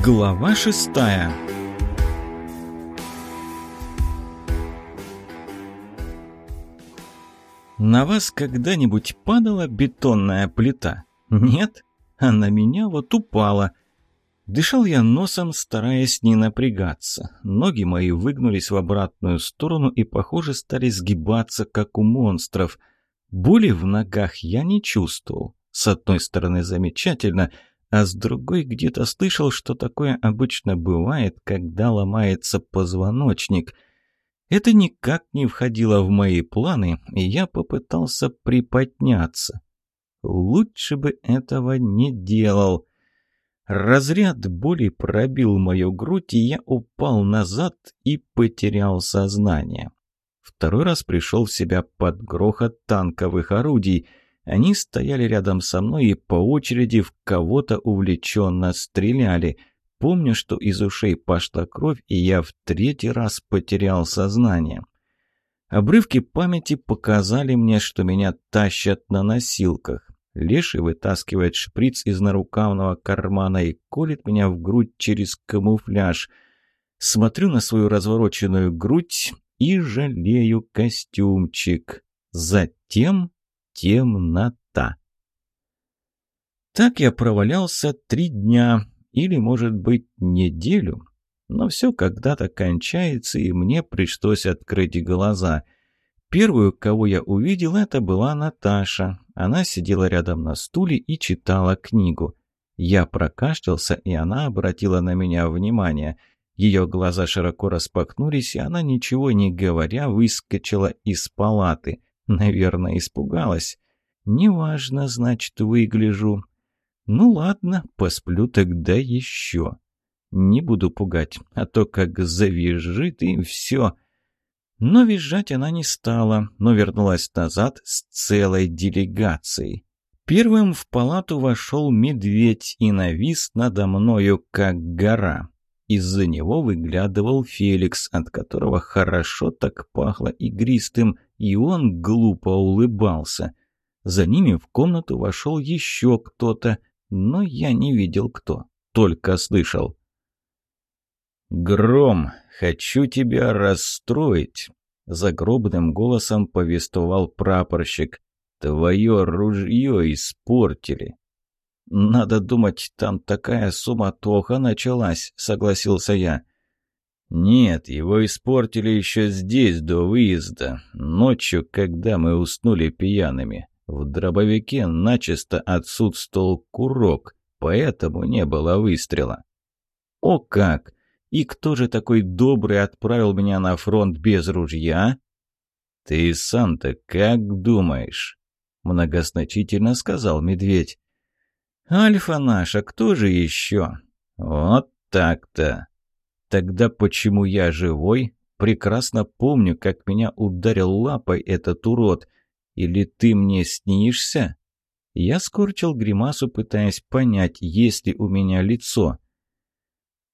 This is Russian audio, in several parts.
Глава шестая На вас когда-нибудь падала бетонная плита? Нет? А на меня вот упала. Дышал я носом, стараясь не напрягаться. Ноги мои выгнулись в обратную сторону и, похоже, стали сгибаться, как у монстров. Боли в ногах я не чувствовал. С одной стороны, замечательно, а с другой где-то слышал, что такое обычно бывает, когда ломается позвоночник. Это никак не входило в мои планы, и я попытался приподняться. Лучше бы этого не делал. Разряд боли пробил мою грудь, и я упал назад и потерял сознание. Второй раз пришел в себя под грохот танковых орудий — они стояли рядом со мной и по очереди в кого-то увлеченно стреляли. Помню, что из ушей пошла кровь, и я в третий раз потерял сознание. Обрывки памяти показали мне, что меня тащат на носилках. Леший вытаскивает шприц из нарукавного кармана и колет меня в грудь через камуфляж. Смотрю на свою развороченную грудь и жалею костюмчик. Затем темнота. Так я провалялся три дня, или, может быть, неделю. Но все когда-то кончается, и мне пришлось открыть глаза. Первую, кого я увидел, это была Наташа. Она сидела рядом на стуле и читала книгу. Я прокашлялся, и она обратила на меня внимание. Ее глаза широко распахнулись, и она, ничего не говоря, выскочила из палаты. Наверное, испугалась. Неважно, значит, выгляжу. Ну ладно, посплю тогда еще. Не буду пугать, а то как завизжит и все. Но визжать она не стала, но вернулась назад с целой делегацией. Первым в палату вошел медведь и навис надо мною, как гора. Из-за него выглядывал Феликс, от которого хорошо так пахло игристым, и он глупо улыбался. За ними в комнату вошел еще кто-то, но я не видел кто, только слышал. «Гром, хочу тебя расстроить», — загробным голосом повествовал прапорщик. «Твое ружье испортили». «Надо думать, там такая суматоха началась», — согласился я. «Нет, его испортили еще здесь, до выезда, ночью, когда мы уснули пьяными. В дробовике начисто отсутствовал курок, поэтому не было выстрела». «О как! И кто же такой добрый отправил меня на фронт без ружья?» «Ты сам-то как думаешь?» — многозначительно сказал медведь. «Альфа наша, кто же еще?» «Вот так-то!» Тогда почему я живой? Прекрасно помню, как меня ударил лапой этот урод. Или ты мне снишься? Я скорчил гримасу, пытаясь понять, есть ли у меня лицо.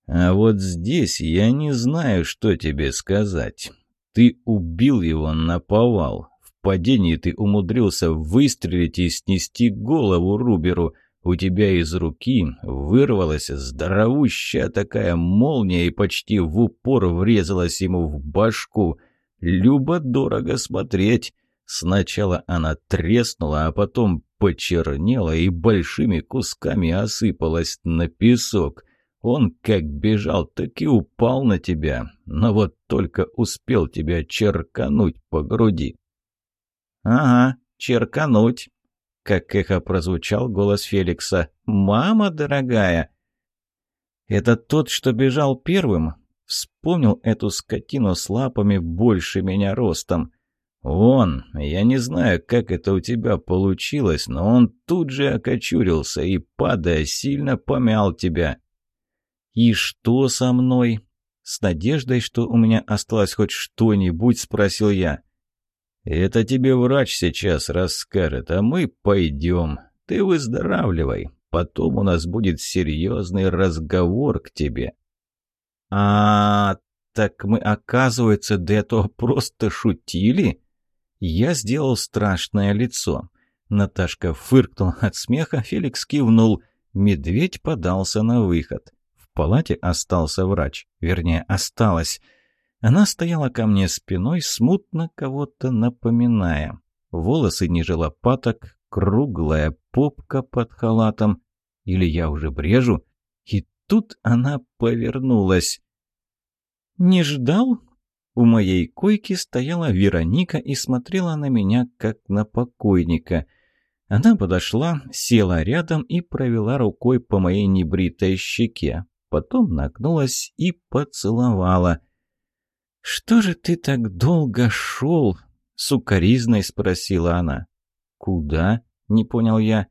А вот здесь я не знаю, что тебе сказать. Ты убил его на повал. В падении ты умудрился выстрелить и снести голову Руберу — у тебя из руки вырвалась здоровущая такая молния и почти в упор врезалась ему в башку. Любо-дорого смотреть. Сначала она треснула, а потом почернела и большими кусками осыпалась на песок. Он как бежал, так и упал на тебя, но вот только успел тебя черкануть по груди. «Ага, черкануть», как эхо прозвучал голос Феликса. «Мама дорогая!» «Это тот, что бежал первым?» Вспомнил эту скотину с лапами больше меня ростом. «Он, я не знаю, как это у тебя получилось, но он тут же окочурился и, падая, сильно помял тебя». «И что со мной?» С надеждой, что у меня осталось хоть что-нибудь, спросил я. «Это тебе врач сейчас расскажет, а мы пойдем. Ты выздоравливай. Потом у нас будет серьезный разговор к тебе». «А, так мы, оказывается, до этого просто шутили?» Я сделал страшное лицо. Наташка фыркнула от смеха, Феликс кивнул. Медведь подался на выход. В палате остался врач. Вернее, осталась. Она стояла ко мне спиной, смутно кого-то напоминая. Волосы ниже лопаток, круглая попка под халатом. Или я уже брежу? И тут она повернулась. «Не ждал?» У моей койки стояла Вероника и смотрела на меня, как на покойника. Она подошла, села рядом и провела рукой по моей небритой щеке. Потом нагнулась и поцеловала. «Что же ты так долго шел?» — сукоризной спросила она. «Куда?» — не понял я.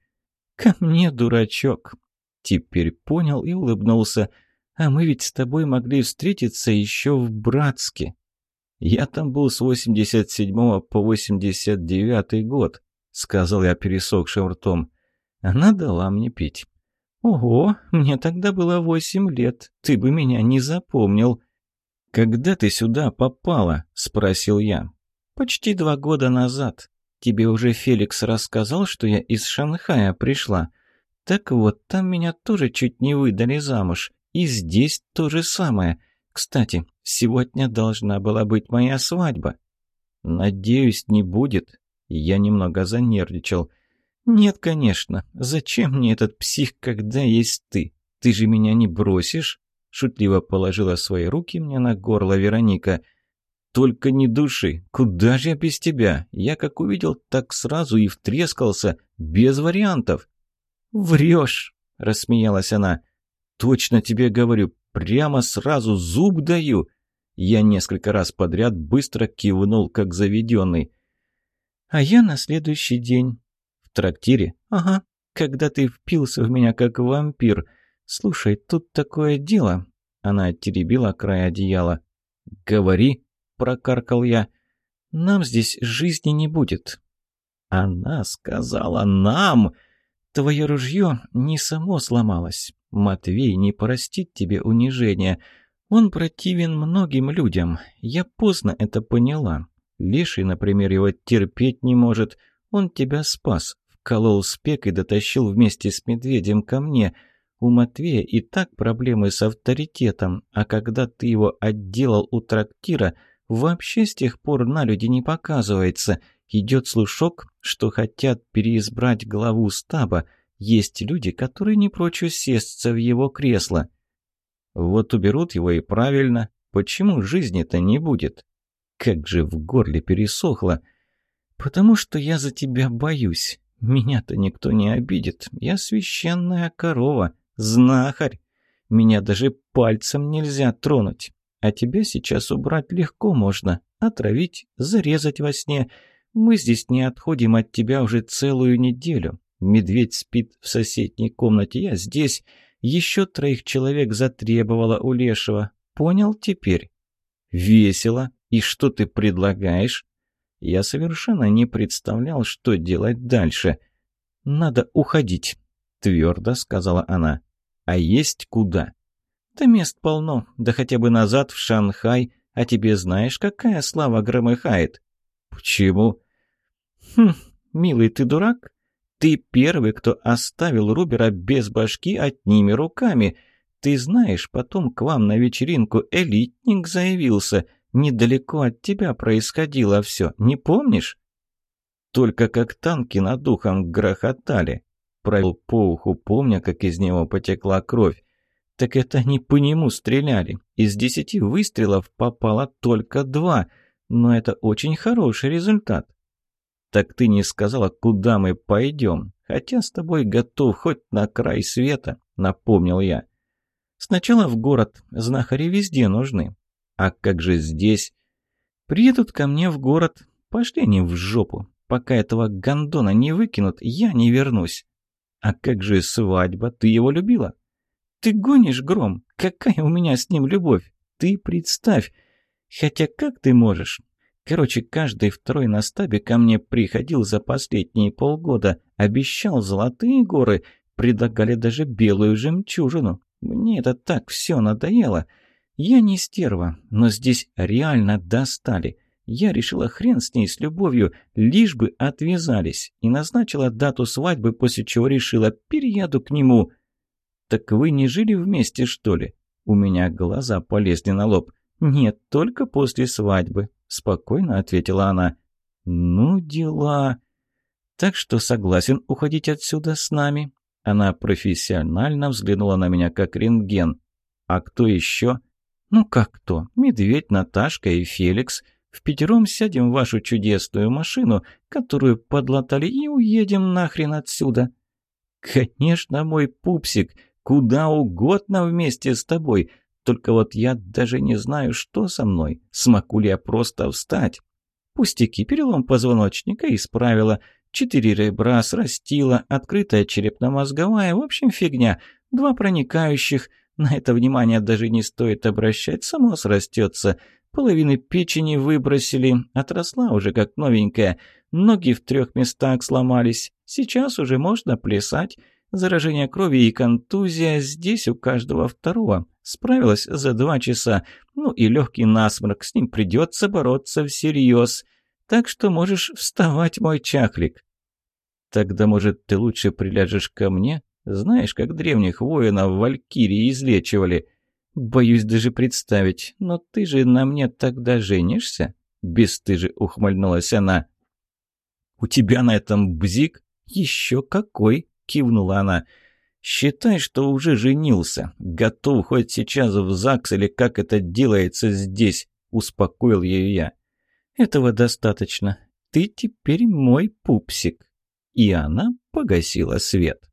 «Ко мне, дурачок!» Теперь понял и улыбнулся. «А мы ведь с тобой могли встретиться еще в Братске». «Я там был с 87 по 89 год», — сказал я пересохшим ртом. Она дала мне пить. «Ого, мне тогда было восемь лет, ты бы меня не запомнил». «Когда ты сюда попала?» — спросил я. «Почти два года назад. Тебе уже Феликс рассказал, что я из Шанхая пришла. Так вот, там меня тоже чуть не выдали замуж. И здесь то же самое. Кстати, сегодня должна была быть моя свадьба». «Надеюсь, не будет». Я немного занервничал. «Нет, конечно. Зачем мне этот псих, когда есть ты? Ты же меня не бросишь?» Шутливо положила свои руки мне на горло Вероника. «Только не души. Куда же я без тебя? Я как увидел, так сразу и втрескался. Без вариантов». «Врешь!» — рассмеялась она. «Точно тебе говорю. Прямо сразу зуб даю!» Я несколько раз подряд быстро кивнул, как заведенный. «А я на следующий день». «В трактире?» «Ага. Когда ты впился в меня, как вампир. Слушай, тут такое дело». Она теребила край одеяла. «Говори», — прокаркал я. «Нам здесь жизни не будет». «Она сказала нам!» «Твое ружье не само сломалось. Матвей не простит тебе унижения. Он противен многим людям. Я поздно это поняла. Леший, например, его терпеть не может. Он тебя спас, вколол спек и дотащил вместе с медведем ко мне. У Матвея и так проблемы с авторитетом, а когда ты его отделал у трактира, вообще с тех пор на люди не показывается. Идет слушок, что хотят переизбрать главу стаба. Есть люди, которые не прочь усесться в его кресло. Вот уберут его и правильно. Почему жизни-то не будет? Как же в горле пересохло. Потому что я за тебя боюсь. Меня-то никто не обидит. Я священная корова, знахарь. Меня даже пальцем нельзя тронуть. А тебя сейчас убрать легко можно. Отравить, зарезать во сне. Мы здесь не отходим от тебя уже целую неделю. Медведь спит в соседней комнате, я здесь. Еще троих человек затребовала у Лешего. Понял теперь? Весело. И что ты предлагаешь? Я совершенно не представлял, что делать дальше. Надо уходить, твердо сказала она. А есть куда? Да мест полно, да хотя бы назад в Шанхай, а тебе знаешь, какая слава громыхает? Почему? Хм, милый, ты дурак? Ты первый, кто оставил Рубера без башки одними руками. Ты знаешь, потом к вам на вечеринку элитник заявился. Недалеко от тебя происходило все, не помнишь? Только как танки над духом грохотали. Провел по уху, помня, как из него потекла кровь. Так это не по нему стреляли. Из десяти выстрелов попало только два. Но это очень хороший результат. «Так ты не сказала, куда мы пойдем, хотя с тобой готов хоть на край света», — напомнил я. «Сначала в город, знахари везде нужны. А как же здесь? Приедут ко мне в город, пошли они в жопу. Пока этого гондона не выкинут, я не вернусь. А как же свадьба, ты его любила?» «Ты гонишь, Гром? Какая у меня с ним любовь? Ты представь! Хотя как ты можешь? Короче, каждый второй на стабе ко мне приходил за последние полгода, обещал золотые горы, предлагали даже белую жемчужину. Мне это так все надоело. Я не стерва, но здесь реально достали. Я решила хрен с ней, с любовью, лишь бы отвязались, и назначила дату свадьбы, после чего решила, перееду к нему. «Так вы не жили вместе, что ли?» У меня глаза полезли на лоб. «Нет, только после свадьбы», — спокойно ответила она. «Ну, дела...» «Так что согласен уходить отсюда с нами?» Она профессионально взглянула на меня, как рентген. «А кто еще?» «Ну как кто? Медведь, Наташка и Феликс. В пятером сядем в вашу чудесную машину, которую подлатали, и уедем нахрен отсюда». «Конечно, мой пупсик, куда угодно вместе с тобой. Только вот я даже не знаю, что со мной. Смогу ли я просто встать?» «Пустяки, перелом позвоночника исправила. Четыре ребра срастила, открытая черепно-мозговая, в общем, фигня. Два проникающих. На это внимание даже не стоит обращать, само срастется. Половины печени выбросили, отросла уже как новенькая. Ноги в трех местах сломались. Сейчас уже можно плясать. Заражение крови и контузия здесь у каждого второго. Справилась за два часа. Ну и легкий насморк, с ним придется бороться всерьез. Так что можешь вставать, мой чахлик. Тогда, может, ты лучше приляжешь ко мне? Знаешь, как древних воинов валькирии излечивали. Боюсь даже представить, но ты же на мне тогда женишься? Бестыже ухмыльнулась она. «У тебя на этом бзик?» «Еще какой!» — кивнула она. «Считай, что уже женился. Готов хоть сейчас в ЗАГС или как это делается здесь», — успокоил ее я. «Этого достаточно. Ты теперь мой пупсик». И она погасила свет.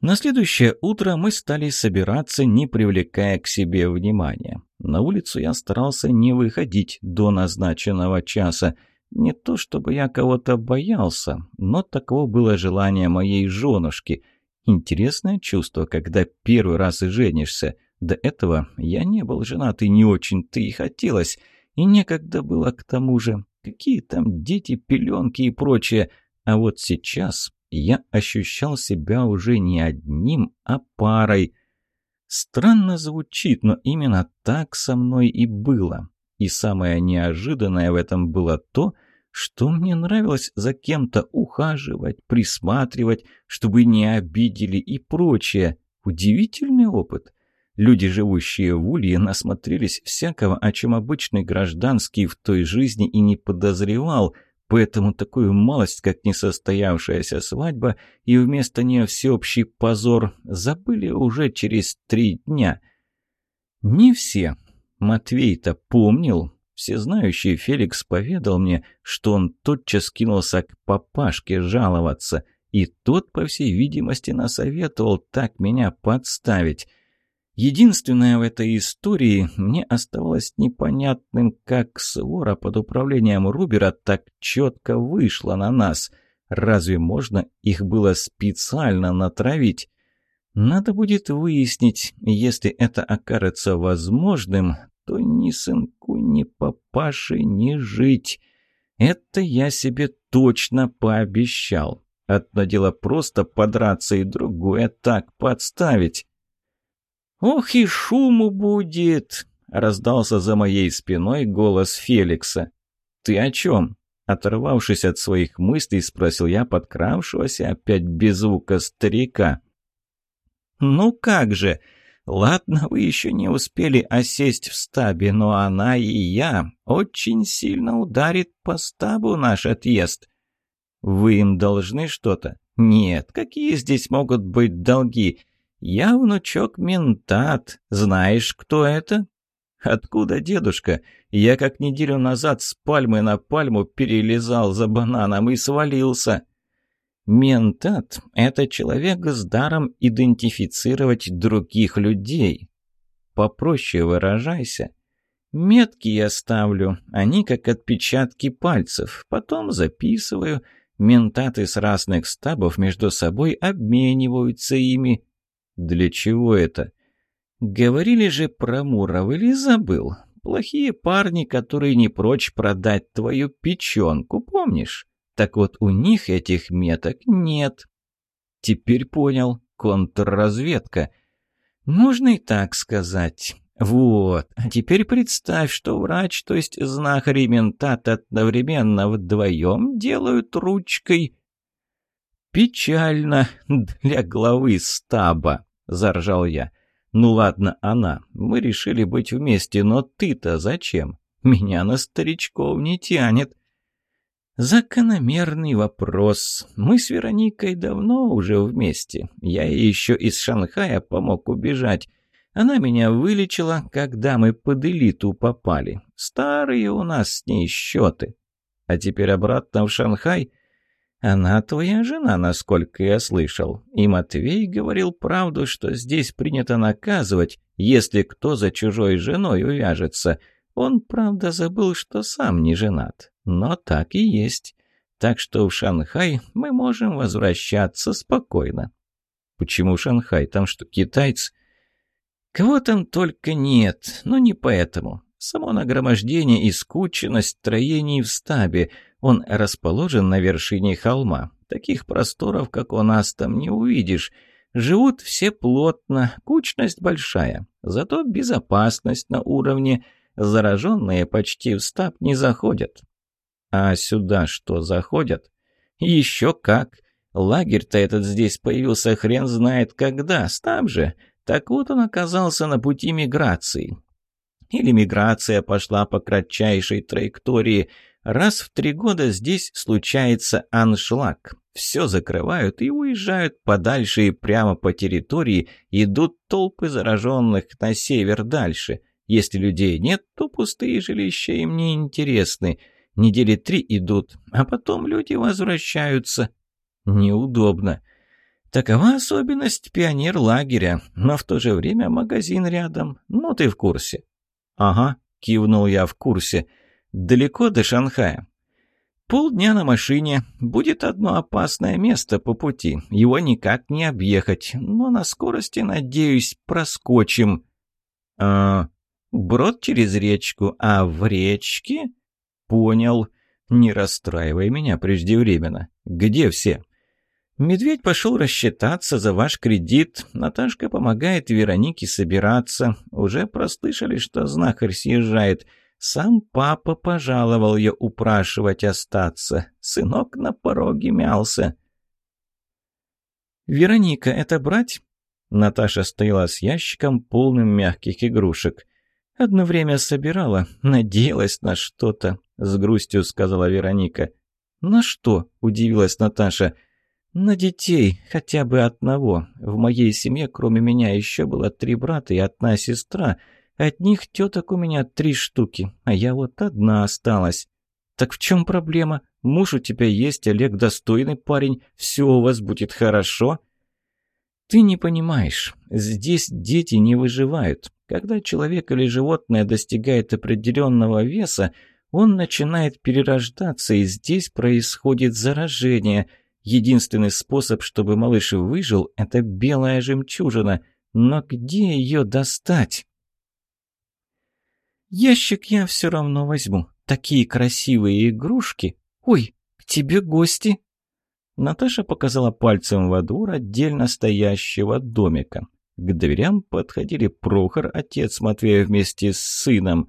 На следующее утро мы стали собираться, не привлекая к себе внимания. На улицу я старался не выходить до назначенного часа. Не то чтобы я кого-то боялся, но таково было желание моей женушки. Интересное чувство, когда первый раз женишься. До этого я не был женат и не очень-то и хотелось. И некогда было к тому же. Какие там дети, пеленки и прочее. А вот сейчас я ощущал себя уже не одним, а парой. Странно звучит, но именно так со мной и было. И самое неожиданное в этом было то, что мне нравилось за кем-то ухаживать, присматривать, чтобы не обидели и прочее. Удивительный опыт. Люди, живущие в Улье, насмотрелись всякого, о чем обычный гражданский в той жизни и не подозревал, поэтому такую малость, как несостоявшаяся свадьба, и вместо нее всеобщий позор, забыли уже через три дня. Не все. Матвей-то помнил. Всезнающий Феликс поведал мне, что он тотчас кинулся к папашке жаловаться, и тот, по всей видимости, насоветовал так меня подставить. Единственное в этой истории мне оставалось непонятным, как свора под управлением Рубера так четко вышла на нас. Разве можно их было специально натравить? Надо будет выяснить, если это окажется возможным, то ни сынку, ни папаше не жить. Это я себе точно пообещал. Одно дело просто подраться, и другое так подставить. «Ох и шуму будет!» — раздался за моей спиной голос Феликса. «Ты о чем?» Оторвавшись от своих мыслей, спросил я подкравшегося опять без звука старика. «Ну как же! Ладно, вы еще не успели осесть в стабе, но она и я очень сильно ударит по стабу наш отъезд. Вы им должны что-то? Нет, какие здесь могут быть долги? «Я внучок ментат. Знаешь, кто это?» «Откуда дедушка? Я как неделю назад с пальмы на пальму перелезал за бананом и свалился». «Ментат — это человек с даром идентифицировать других людей. Попроще выражайся. Метки я ставлю, они как отпечатки пальцев, потом записываю». Ментаты с разных стабов между собой обмениваются ими, «Для чего это?» «Говорили же про Муров или забыл? Плохие парни, которые не прочь продать твою печенку, помнишь? Так вот у них этих меток нет». «Теперь понял. Контрразведка». «Можно и так сказать». «Вот, а теперь представь, что врач, то есть знахарь и ментат одновременно вдвоем делают ручкой». «Печально для главы стаба». — заржал я. Ну ладно, она. Мы решили быть вместе, но ты-то зачем? Меня на старичков не тянет. Закономерный вопрос. Мы с Вероникой давно уже вместе. Я ей еще из Шанхая помог убежать. Она меня вылечила, когда мы под элиту попали. Старые у нас с ней счеты. А теперь обратно в Шанхай. Она твоя жена, насколько я слышал. И Матвей говорил правду, что здесь принято наказывать, если кто за чужой женой увяжется. Он, правда, забыл, что сам не женат. Но так и есть. Так что в Шанхай мы можем возвращаться спокойно. Почему Шанхай? Там что, китайцы? Кого там только нет, но не поэтому. Само нагромождение и скученность строений в стабе. Он расположен на вершине холма. Таких просторов, как у нас, там не увидишь. Живут все плотно, кучность большая. Зато безопасность на уровне. Зараженные почти в стаб не заходят. А сюда что, заходят? Еще как. Лагерь-то этот здесь появился хрен знает когда. Стаб же. Так вот он оказался на пути миграции. Или миграция пошла по кратчайшей траектории. Раз в три года здесь случается аншлаг. Все закрывают и уезжают подальше и прямо по территории идут толпы зараженных на север дальше. Если людей нет, то пустые жилища им не интересны. Недели три идут, а потом люди возвращаются. Неудобно. Такова особенность пионер-лагеря, но в то же время магазин рядом. Ну, ты в курсе. Ага, кивнул я в курсе. Далеко до Шанхая. Полдня на машине. Будет одно опасное место по пути. Его никак не объехать. Но на скорости, надеюсь, проскочим. А, брод через речку. А в речке? Понял. Не расстраивай меня преждевременно. Где все? Медведь пошел рассчитаться за ваш кредит. Наташка помогает Веронике собираться. Уже прослышали, что знахарь съезжает. Сам папа пожаловал ее упрашивать остаться. Сынок на пороге мялся. «Вероника, это брать?» Наташа стояла с ящиком, полным мягких игрушек. «Одно время собирала, надеялась на что-то», — с грустью сказала Вероника. «На что?» — удивилась Наташа. «На детей, хотя бы одного. В моей семье, кроме меня, еще было три брата и одна сестра. От них теток у меня три штуки, а я вот одна осталась. Так в чем проблема? Муж у тебя есть, Олег достойный парень, все у вас будет хорошо». «Ты не понимаешь, здесь дети не выживают. Когда человек или животное достигает определенного веса, он начинает перерождаться, и здесь происходит заражение». Единственный способ, чтобы малыш выжил, это белая жемчужина. Но где ее достать? Ящик я все равно возьму. Такие красивые игрушки. Ой, к тебе гости. Наташа показала пальцем во двор отдельно стоящего домика. К дверям подходили Прохор, отец Матвея вместе с сыном.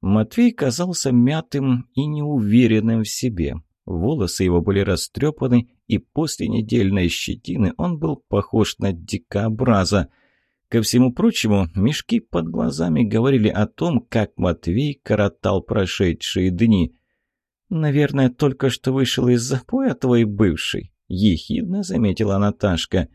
Матвей казался мятым и неуверенным в себе. Волосы его были растрепаны, и после недельной щетины он был похож на дикобраза. Ко всему прочему, мешки под глазами говорили о том, как Матвей коротал прошедшие дни. «Наверное, только что вышел из запоя твой бывший», — ехидно заметила Наташка.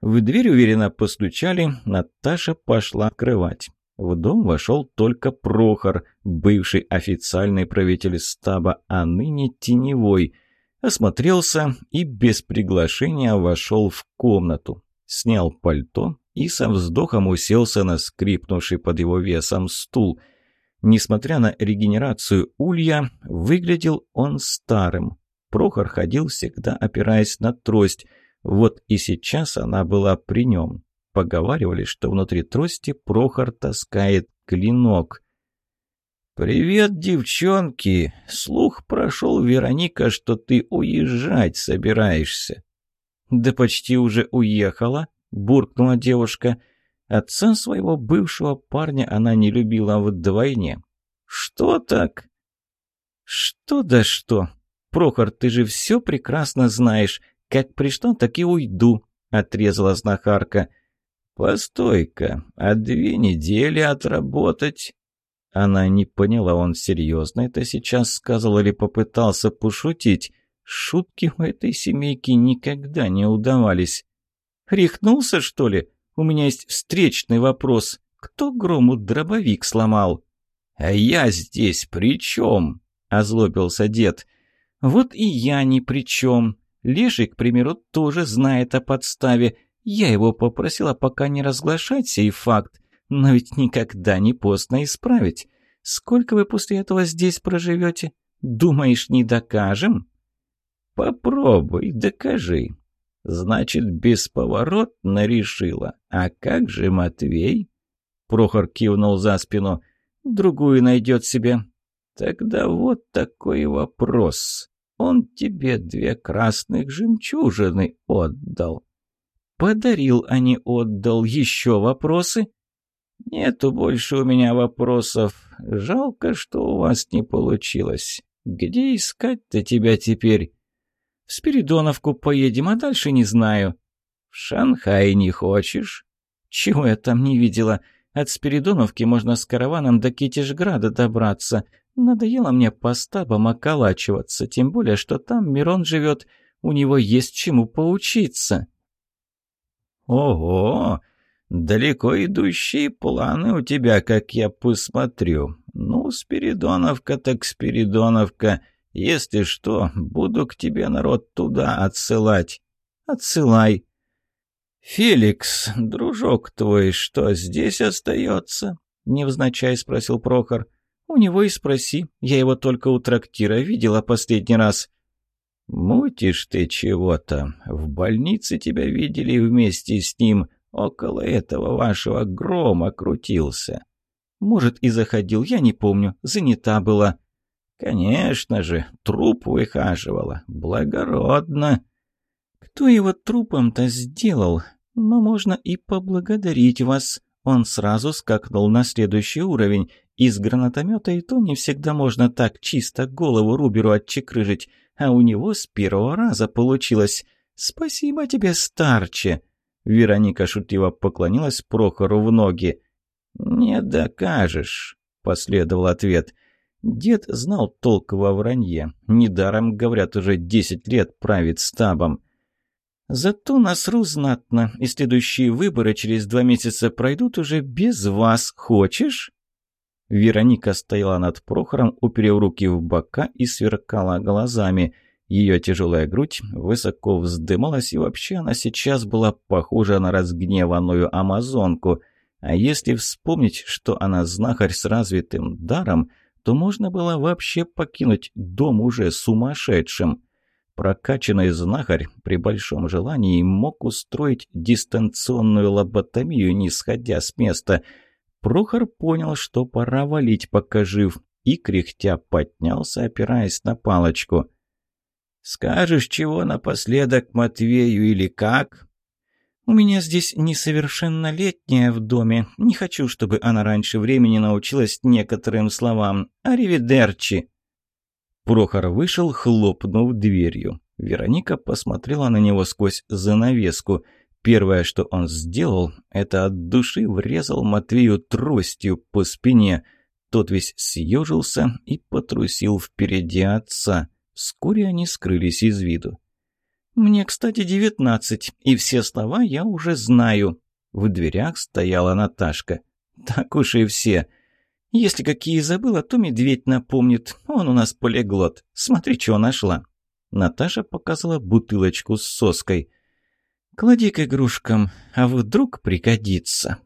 В дверь уверенно постучали, Наташа пошла открывать. В дом вошел только Прохор, бывший официальный правитель стаба, а ныне теневой. Осмотрелся и без приглашения вошел в комнату. Снял пальто и со вздохом уселся на скрипнувший под его весом стул. Несмотря на регенерацию улья, выглядел он старым. Прохор ходил всегда опираясь на трость. Вот и сейчас она была при нем. Поговаривали, что внутри трости Прохор таскает клинок. «Привет, девчонки! Слух прошел, Вероника, что ты уезжать собираешься». «Да почти уже уехала», — буркнула девушка. Отца своего бывшего парня она не любила вдвойне. «Что так?» «Что да что? Прохор, ты же все прекрасно знаешь. Как пришла, так и уйду», — отрезала знахарка. «Постой-ка, а две недели отработать?» Она не поняла, он серьезно это сейчас сказал или попытался пошутить. Шутки у этой семейки никогда не удавались. «Рехнулся, что ли? У меня есть встречный вопрос. Кто грому дробовик сломал?» «А я здесь при чем?» — озлобился дед. «Вот и я ни при чем. Леший, к примеру, тоже знает о подставе. Я его попросила пока не разглашать сей факт. Но ведь никогда не поздно исправить. Сколько вы после этого здесь проживете? Думаешь, не докажем?» «Попробуй, докажи», Значит, бесповоротно решила. А как же Матвей? Прохор кивнул за спину. Другую найдет себе. Тогда вот такой вопрос. Он тебе две красных жемчужины отдал. Подарил, а не отдал. Еще вопросы? Нету больше у меня вопросов. Жалко, что у вас не получилось. Где искать-то тебя теперь? В Спиридоновку поедем, а дальше не знаю. В Шанхай не хочешь? Чего я там не видела? От Спиридоновки можно с караваном до Китежграда добраться. Надоело мне по стабам околачиваться, тем более, что там Мирон живет, у него есть чему поучиться. Ого! Далеко идущие планы у тебя, как я посмотрю. Ну, Спиридоновка так Спиридоновка. Если что, буду к тебе народ туда отсылать. Отсылай. Феликс, дружок твой, что здесь остается? Невзначай спросил Прохор. У него и спроси. Я его только у трактира видела последний раз. Мутишь ты чего-то. В больнице тебя видели вместе с ним. Около этого вашего грома крутился. Может, и заходил, я не помню. Занята была. «Конечно же, труп выхаживала. Благородно!» «Кто его трупом-то сделал? Но можно и поблагодарить вас. Он сразу скакнул на следующий уровень. Из гранатомета и то не всегда можно так чисто голову Руберу отчекрыжить, а у него с первого раза получилось. Спасибо тебе, старче!» Вероника шутливо поклонилась Прохору в ноги. «Не докажешь», — последовал ответ. Дед знал толк во вранье. Недаром, говорят, уже десять лет правит стабом. Зато насру знатно, и следующие выборы через два месяца пройдут уже без вас. Хочешь?» Вероника стояла над Прохором, уперев руки в бока и сверкала глазами. Ее тяжелая грудь высоко вздымалась, и вообще она сейчас была похожа на разгневанную амазонку. А если вспомнить, что она знахарь с развитым даром, то можно было вообще покинуть дом уже сумасшедшим. Прокачанный знахарь при большом желании мог устроить дистанционную лоботомию, не сходя с места. Прохор понял, что пора валить, пока жив, и кряхтя поднялся, опираясь на палочку. «Скажешь чего напоследок Матвею или как?» «У меня здесь несовершеннолетняя в доме. Не хочу, чтобы она раньше времени научилась некоторым словам. Аривидерчи!» Прохор вышел, хлопнув дверью. Вероника посмотрела на него сквозь занавеску. Первое, что он сделал, это от души врезал Матвею тростью по спине. Тот весь съежился и потрусил впереди отца. Вскоре они скрылись из виду. «Мне, кстати, девятнадцать, и все слова я уже знаю». В дверях стояла Наташка. «Так уж и все. Если какие забыла, то медведь напомнит. Он у нас полиглот. Смотри, что нашла». Наташа показала бутылочку с соской. «Клади к игрушкам, а вдруг пригодится».